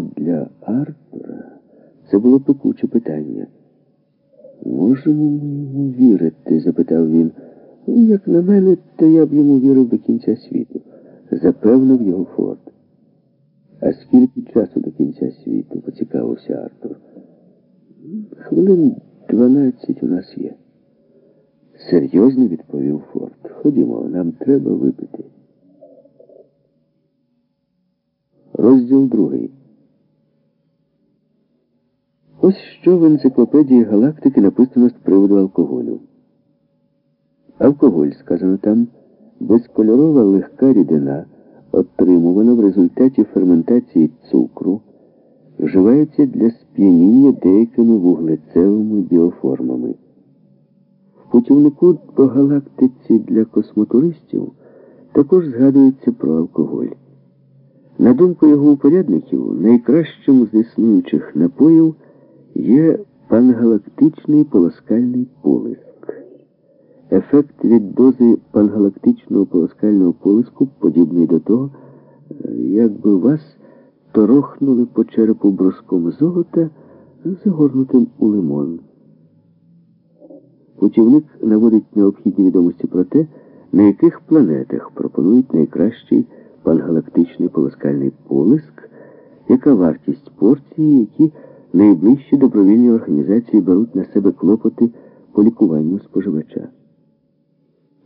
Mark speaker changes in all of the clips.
Speaker 1: для Артура це було пекуче питання. Можемо ми йому вірити? запитав він. «Ну, Як на мене, то я б йому вірив до кінця світу, запевнив його Форд. А скільки часу до кінця світу? поцікавився Артур. Хвилин дванадцять у нас є. Серйозно відповів Форд. Ходімо, нам треба випити. Розділ другий. Ось що в енциклопедії галактики написано з приводу алкоголю. Алкоголь, сказано там, безкольорова легка рідина, отримувана в результаті ферментації цукру, вживається для сп'яніння деякими вуглецевими біоформами. В путівнику по галактиці для космотуристів також згадується про алкоголь. На думку його упорядників, найкращим з існуючих напоїв є пангалактичний полоскальний полиск. Ефект від дози пангалактичного полоскального полиску подібний до того, якби вас торохнули по черепу броском золота, загорнутим у лимон. Путівник наводить необхідні відомості про те, на яких планетах пропонують найкращий пангалактичний полоскальний полиск, яка вартість порції, які найближчі добровільні організації беруть на себе клопоти по лікуванню споживача.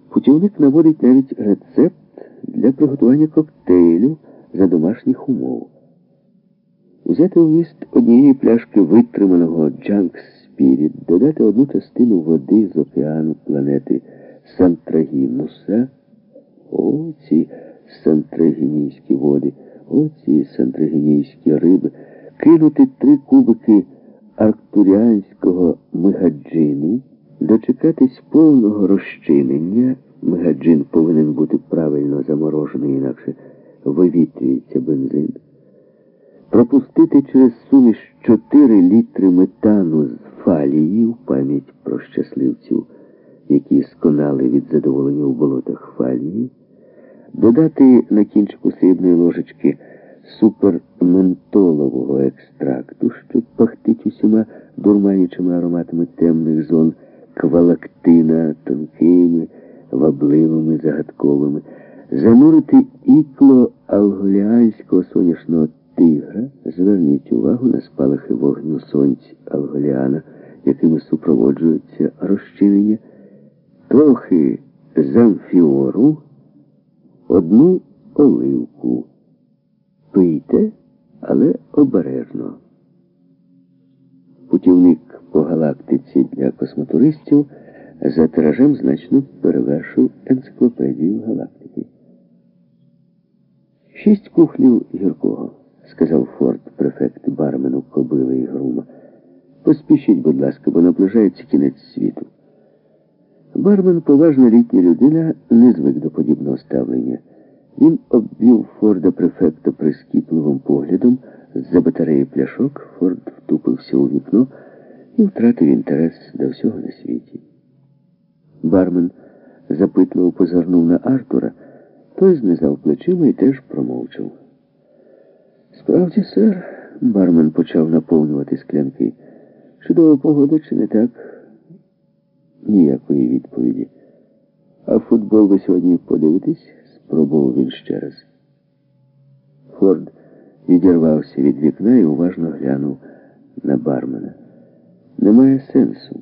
Speaker 1: Путівник наводить навіть рецепт для приготування коктейлю за домашніх умов. Взяти у міст однієї пляшки витриманого Джанк Спіріт, додати одну частину води з океану планети Сантрагінуса. О, ці сантрагінійські води, о, ці сантрагінійські риби, кинути три кубики арктуріанського мегаджину, дочекатись повного розчинення. Мегаджин повинен бути правильно заморожений, інакше вивітрюється бензин. Пропустити через суміш 4 літри метану з фалії в пам'ять про щасливців, які сконали від задоволення у болотах фалії, додати на кінчику срібної ложечки суперментолового екстракту, що пахтить усіма дурманічими ароматами темних зон, квалактина тонкими, вабливими, загадковими, занурити ікло алголіанського сонячного тигра, зверніть увагу на спалахи вогню сонць Алголіана, якими супроводжується розчинення, трохи замфіору, одну оливку. Обережно. Путівник по галактиці для космотуристів за тиражем значно перевершив енциклопедію галактики. Шість кухлів гіркого сказав Форд, префект бармену кобили і грума. Поспішіть, будь ласка, бо наближається кінець світу. Бармен, поважна літня людина, не звик до подібного ставлення. Він обвів Форда префекта прискіпливим поглядом з-за батареї пляшок. Форд втупився у вікно і втратив інтерес до всього на світі. Бармен запитливо позирнув на Артура, той знизав плечима і теж промовчав. Справді, сер, бармен почав наповнювати склянки. Чудова погода, чи не так? Ніякої відповіді. А футбол ви сьогодні подивитесь? спробував він ще раз. Форд відірвався від вікна і уважно глянув на бармена. Немає сенсу,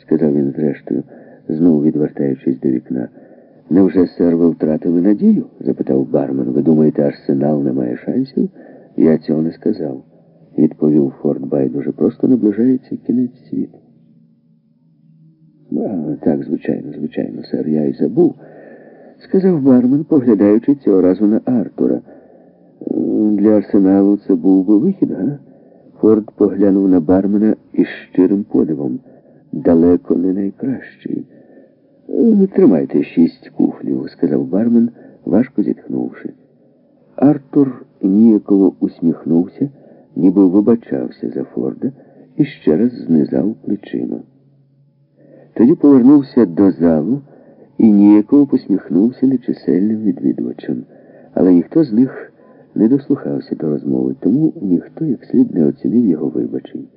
Speaker 1: сказав він зрештою, знову відвертаючись до вікна. Невже, сер, ви втратили надію? запитав бармен. Ви думаєте, арсенал не має шансів? Я цього не сказав, відповів Форд байдуже. Просто наближається кінець світу. А, так, звичайно, звичайно, сер, я й забув, сказав бармен, поглядаючи цього разу на Артура. Для арсеналу це був би вихід, га? Форд поглянув на бармена із щирим подивом. Далеко не найкращий. Тримайте шість кухлів, сказав бармен, важко зітхнувши. Артур ніяково усміхнувся, ніби вибачався за Форда і ще раз знизав плечима. Тоді повернувся до залу і ніяково посміхнувся нечисельним відвідувачам, але ніхто з них не дослухався до розмови, тому ніхто як слід не оцінив його вибачень.